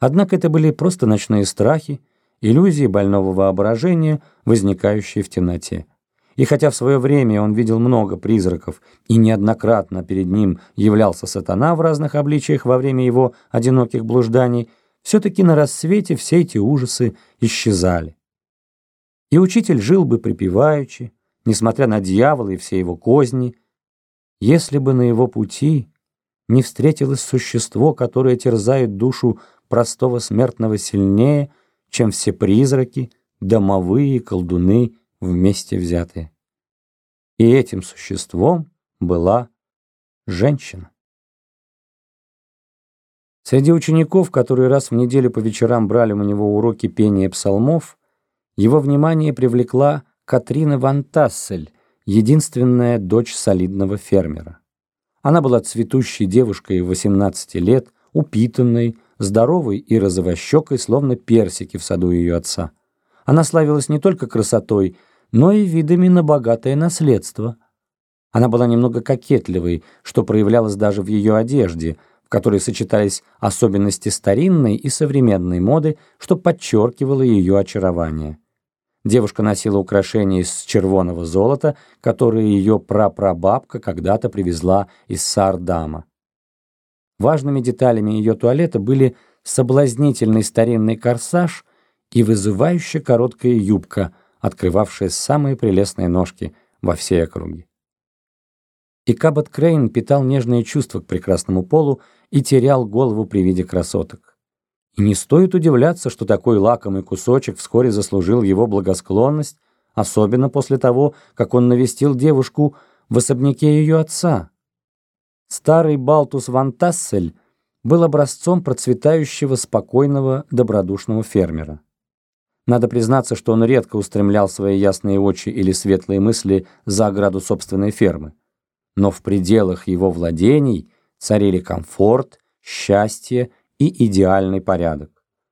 Однако это были просто ночные страхи, иллюзии больного воображения, возникающие в темноте. И хотя в свое время он видел много призраков, и неоднократно перед ним являлся сатана в разных обличиях во время его одиноких блужданий, все-таки на рассвете все эти ужасы исчезали. И учитель жил бы припеваючи, несмотря на дьявола и все его козни, если бы на его пути не встретилось существо, которое терзает душу простого смертного сильнее, чем все призраки, домовые, колдуны вместе взятые. И этим существом была женщина. Среди учеников, которые раз в неделю по вечерам брали у него уроки пения псалмов, его внимание привлекла Катрина Ван Тассель, единственная дочь солидного фермера. Она была цветущей девушкой 18 лет, упитанной, здоровой и розовощекой, словно персики в саду ее отца. Она славилась не только красотой, но и видами на богатое наследство. Она была немного кокетливой, что проявлялось даже в ее одежде, в которой сочетались особенности старинной и современной моды, что подчеркивало ее очарование. Девушка носила украшения из червоного золота, которые ее прапрабабка когда-то привезла из Саардама. Важными деталями ее туалета были соблазнительный старинный корсаж и вызывающая короткая юбка, открывавшая самые прелестные ножки во всей округе. И Кабот Крейн питал нежные чувства к прекрасному полу и терял голову при виде красоток. И не стоит удивляться, что такой лакомый кусочек вскоре заслужил его благосклонность, особенно после того, как он навестил девушку в особняке ее отца. Старый Балтус Ван Тассель был образцом процветающего, спокойного, добродушного фермера. Надо признаться, что он редко устремлял свои ясные очи или светлые мысли за ограду собственной фермы. Но в пределах его владений царили комфорт, счастье и идеальный порядок.